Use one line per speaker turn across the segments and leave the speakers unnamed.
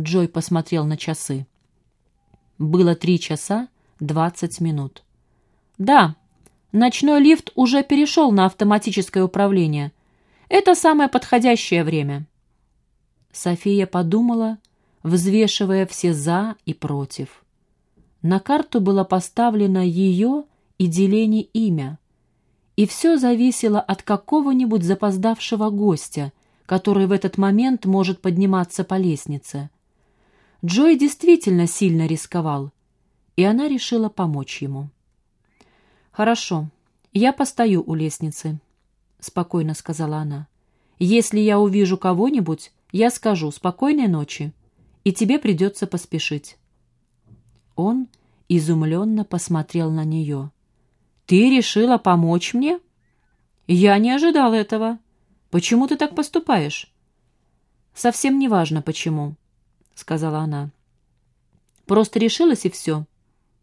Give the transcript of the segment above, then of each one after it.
Джой посмотрел на часы. Было три часа двадцать минут. Да, ночной лифт уже перешел на автоматическое управление. Это самое подходящее время. София подумала, взвешивая все «за» и «против». На карту было поставлено ее и деление имя. И все зависело от какого-нибудь запоздавшего гостя, который в этот момент может подниматься по лестнице. Джой действительно сильно рисковал, и она решила помочь ему. «Хорошо, я постою у лестницы», — спокойно сказала она. «Если я увижу кого-нибудь, я скажу «спокойной ночи», и тебе придется поспешить». Он изумленно посмотрел на нее. «Ты решила помочь мне?» «Я не ожидал этого. Почему ты так поступаешь?» «Совсем не важно, почему», — сказала она. «Просто решилась, и все.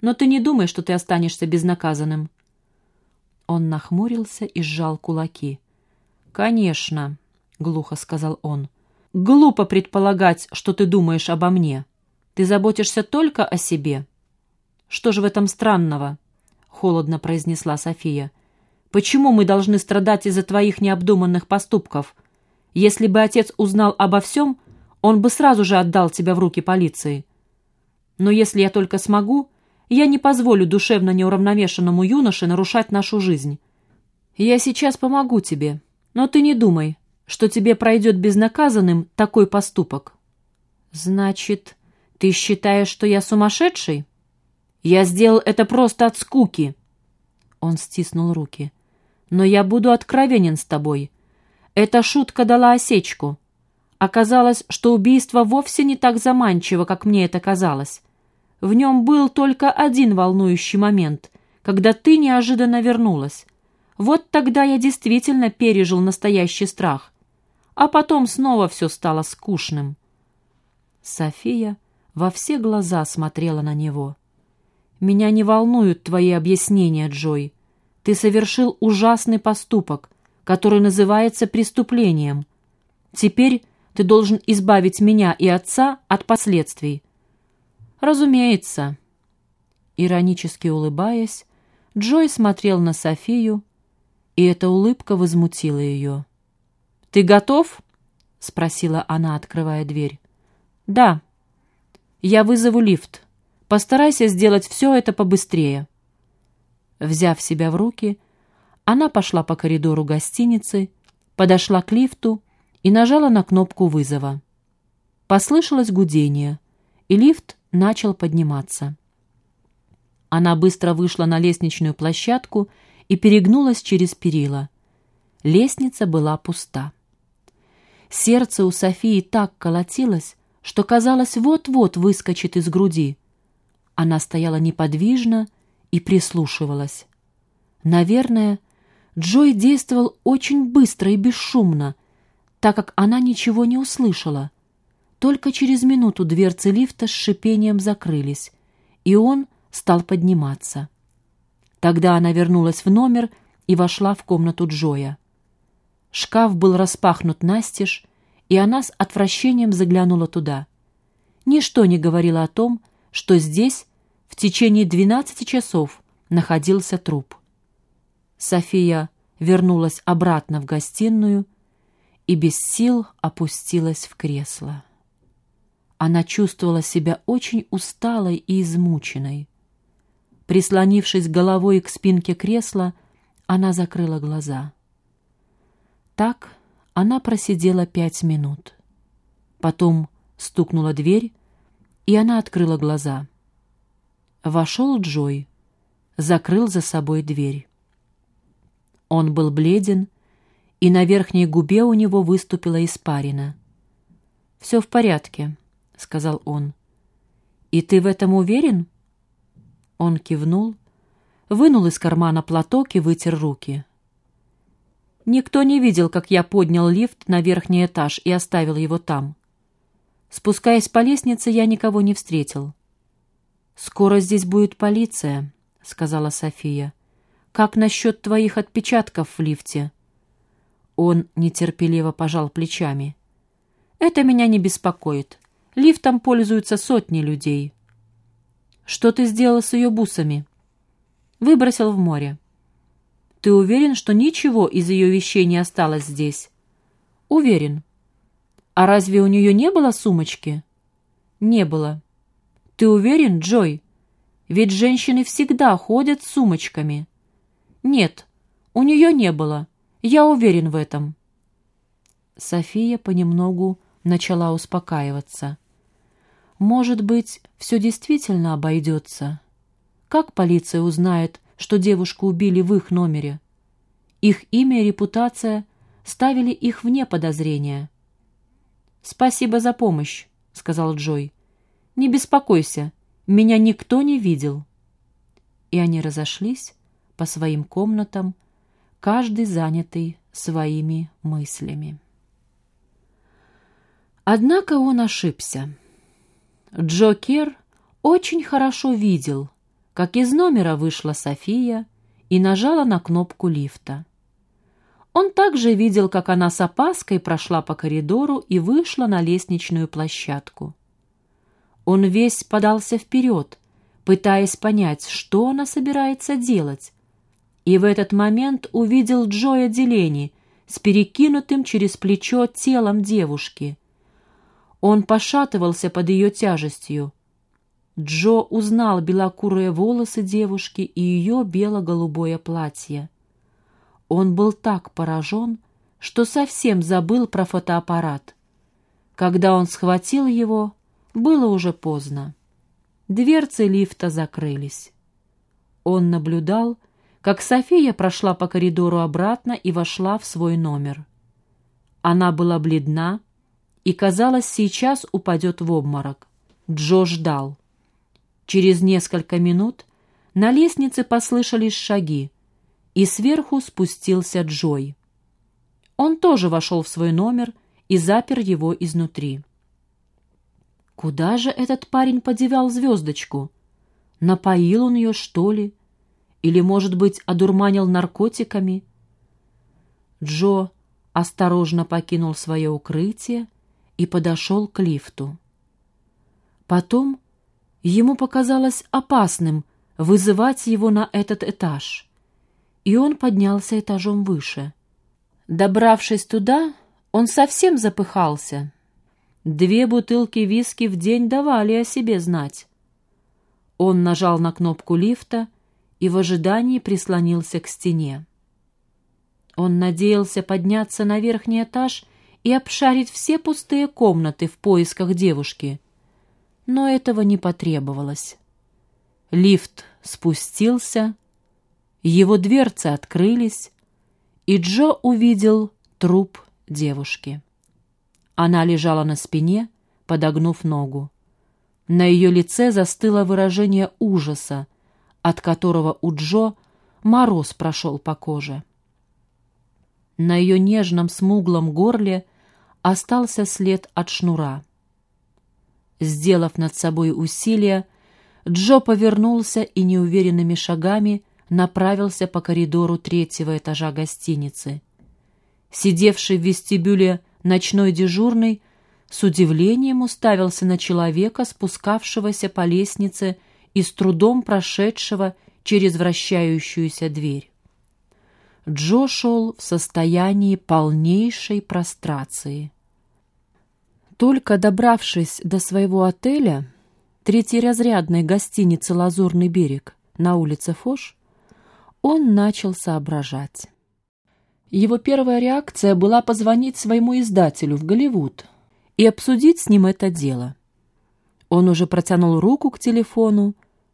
Но ты не думай, что ты останешься безнаказанным». Он нахмурился и сжал кулаки. «Конечно», — глухо сказал он. «Глупо предполагать, что ты думаешь обо мне. Ты заботишься только о себе». «Что же в этом странного?» — холодно произнесла София. «Почему мы должны страдать из-за твоих необдуманных поступков? Если бы отец узнал обо всем, он бы сразу же отдал тебя в руки полиции. Но если я только смогу, я не позволю душевно неуравновешенному юноше нарушать нашу жизнь. Я сейчас помогу тебе, но ты не думай, что тебе пройдет безнаказанным такой поступок. Значит, ты считаешь, что я сумасшедший? Я сделал это просто от скуки. Он стиснул руки. Но я буду откровенен с тобой. Эта шутка дала осечку. Оказалось, что убийство вовсе не так заманчиво, как мне это казалось. В нем был только один волнующий момент, когда ты неожиданно вернулась. Вот тогда я действительно пережил настоящий страх. А потом снова все стало скучным. София во все глаза смотрела на него. «Меня не волнуют твои объяснения, Джой. Ты совершил ужасный поступок, который называется преступлением. Теперь ты должен избавить меня и отца от последствий. «Разумеется». Иронически улыбаясь, Джой смотрел на Софию, и эта улыбка возмутила ее. «Ты готов?» — спросила она, открывая дверь. «Да. Я вызову лифт. Постарайся сделать все это побыстрее». Взяв себя в руки, она пошла по коридору гостиницы, подошла к лифту и нажала на кнопку вызова. Послышалось гудение, и лифт начал подниматься. Она быстро вышла на лестничную площадку и перегнулась через перила. Лестница была пуста. Сердце у Софии так колотилось, что казалось, вот-вот выскочит из груди. Она стояла неподвижно и прислушивалась. Наверное, Джой действовал очень быстро и бесшумно, так как она ничего не услышала — только через минуту дверцы лифта с шипением закрылись, и он стал подниматься. Тогда она вернулась в номер и вошла в комнату Джоя. Шкаф был распахнут настежь, и она с отвращением заглянула туда. Ничто не говорило о том, что здесь в течение двенадцати часов находился труп. София вернулась обратно в гостиную и без сил опустилась в кресло. Она чувствовала себя очень усталой и измученной. Прислонившись головой к спинке кресла, она закрыла глаза. Так она просидела пять минут. Потом стукнула дверь, и она открыла глаза. Вошел Джой, закрыл за собой дверь. Он был бледен, и на верхней губе у него выступила испарина. «Все в порядке», — сказал он. «И ты в этом уверен?» Он кивнул, вынул из кармана платок и вытер руки. Никто не видел, как я поднял лифт на верхний этаж и оставил его там. Спускаясь по лестнице, я никого не встретил. «Скоро здесь будет полиция», — сказала София. «Как насчет твоих отпечатков в лифте?» Он нетерпеливо пожал плечами. «Это меня не беспокоит. Лифтом пользуются сотни людей. Что ты сделал с ее бусами? Выбросил в море. Ты уверен, что ничего из ее вещей не осталось здесь? Уверен. А разве у нее не было сумочки? Не было. Ты уверен, Джой? Ведь женщины всегда ходят с сумочками. Нет, у нее не было. Я уверен в этом. София понемногу начала успокаиваться. Может быть, все действительно обойдется? Как полиция узнает, что девушку убили в их номере? Их имя и репутация ставили их вне подозрения. «Спасибо за помощь», — сказал Джой. «Не беспокойся, меня никто не видел». И они разошлись по своим комнатам, каждый занятый своими мыслями. Однако он ошибся. Джо Кер очень хорошо видел, как из номера вышла София и нажала на кнопку лифта. Он также видел, как она с опаской прошла по коридору и вышла на лестничную площадку. Он весь подался вперед, пытаясь понять, что она собирается делать, и в этот момент увидел Джоя Делени с перекинутым через плечо телом девушки — он пошатывался под ее тяжестью. Джо узнал белокурые волосы девушки и ее бело-голубое платье. Он был так поражен, что совсем забыл про фотоаппарат. Когда он схватил его, было уже поздно. Дверцы лифта закрылись. Он наблюдал, как София прошла по коридору обратно и вошла в свой номер. Она была бледна, и, казалось, сейчас упадет в обморок. Джо ждал. Через несколько минут на лестнице послышались шаги, и сверху спустился Джой. Он тоже вошел в свой номер и запер его изнутри. Куда же этот парень подевал звездочку? Напоил он ее, что ли? Или, может быть, одурманил наркотиками? Джо осторожно покинул свое укрытие и подошел к лифту. Потом ему показалось опасным вызывать его на этот этаж, и он поднялся этажом выше. Добравшись туда, он совсем запыхался. Две бутылки виски в день давали о себе знать. Он нажал на кнопку лифта и в ожидании прислонился к стене. Он надеялся подняться на верхний этаж и обшарить все пустые комнаты в поисках девушки. Но этого не потребовалось. Лифт спустился, его дверцы открылись, и Джо увидел труп девушки. Она лежала на спине, подогнув ногу. На ее лице застыло выражение ужаса, от которого у Джо мороз прошел по коже. На ее нежном смуглом горле – остался след от шнура. Сделав над собой усилие, Джо повернулся и неуверенными шагами направился по коридору третьего этажа гостиницы. Сидевший в вестибюле ночной дежурный с удивлением уставился на человека, спускавшегося по лестнице и с трудом прошедшего через вращающуюся дверь. Джо шел в состоянии полнейшей прострации. Только добравшись до своего отеля, третьеразрядной гостиницы «Лазурный берег» на улице Фош, он начал соображать. Его первая реакция была позвонить своему издателю в Голливуд и обсудить с ним это дело. Он уже протянул руку к телефону,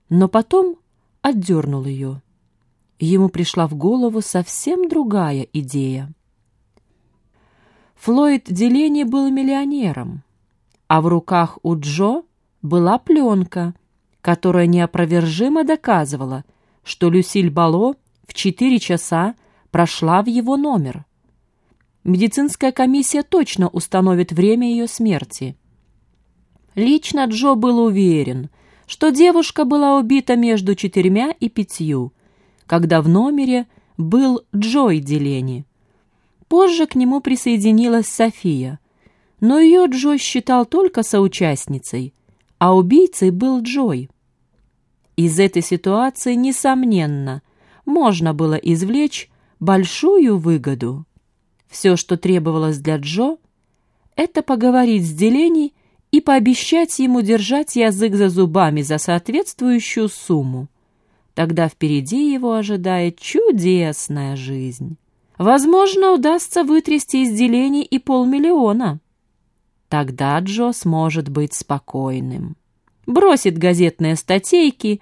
но потом отдернул ее. Ему пришла в голову совсем другая идея. Флойд Делени был миллионером, а в руках у Джо была пленка, которая неопровержимо доказывала, что Люсиль Бало в четыре часа прошла в его номер. Медицинская комиссия точно установит время ее смерти. Лично Джо был уверен, что девушка была убита между четырьмя и пятью, когда в номере был Джой Делени – Позже к нему присоединилась София, но ее Джо считал только соучастницей, а убийцей был Джой. Из этой ситуации, несомненно, можно было извлечь большую выгоду. Все, что требовалось для Джо, это поговорить с Делени и пообещать ему держать язык за зубами за соответствующую сумму. Тогда впереди его ожидает чудесная жизнь. Возможно, удастся вытрясти из делений и полмиллиона. Тогда Джо сможет быть спокойным. Бросит газетные статейки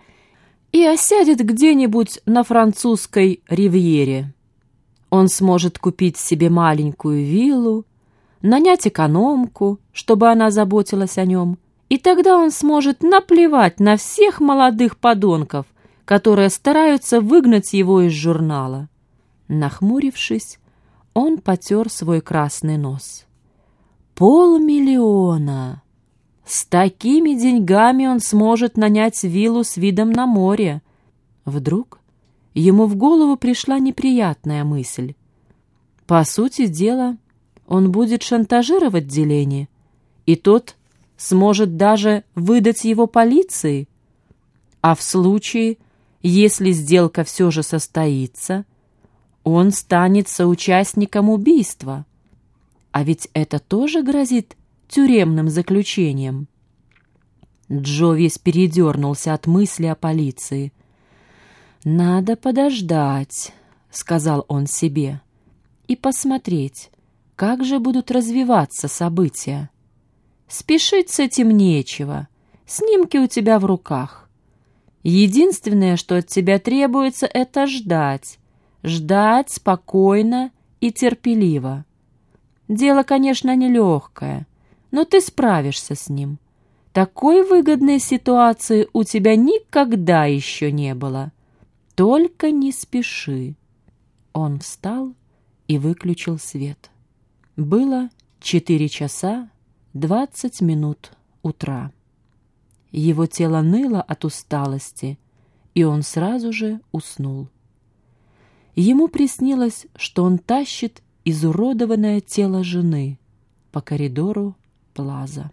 и осядет где-нибудь на французской ривьере. Он сможет купить себе маленькую виллу, нанять экономку, чтобы она заботилась о нем, и тогда он сможет наплевать на всех молодых подонков, которые стараются выгнать его из журнала. Нахмурившись, он потер свой красный нос. Полмиллиона! С такими деньгами он сможет нанять виллу с видом на море. Вдруг ему в голову пришла неприятная мысль. По сути дела, он будет шантажировать Делени, и тот сможет даже выдать его полиции. А в случае, если сделка все же состоится, он станет соучастником убийства. А ведь это тоже грозит тюремным заключением. Джо весь передернулся от мысли о полиции. «Надо подождать», — сказал он себе, — «и посмотреть, как же будут развиваться события. Спешить с этим нечего, снимки у тебя в руках. Единственное, что от тебя требуется, это ждать, ждать спокойно и терпеливо. Дело, конечно, нелегкое, но ты справишься с ним. Такой выгодной ситуации у тебя никогда еще не было. Только не спеши. Он встал и выключил свет. Было четыре часа двадцать минут утра. Его тело ныло от усталости, и он сразу же уснул. Ему приснилось, что он тащит изуродованное тело жены по коридору Плаза.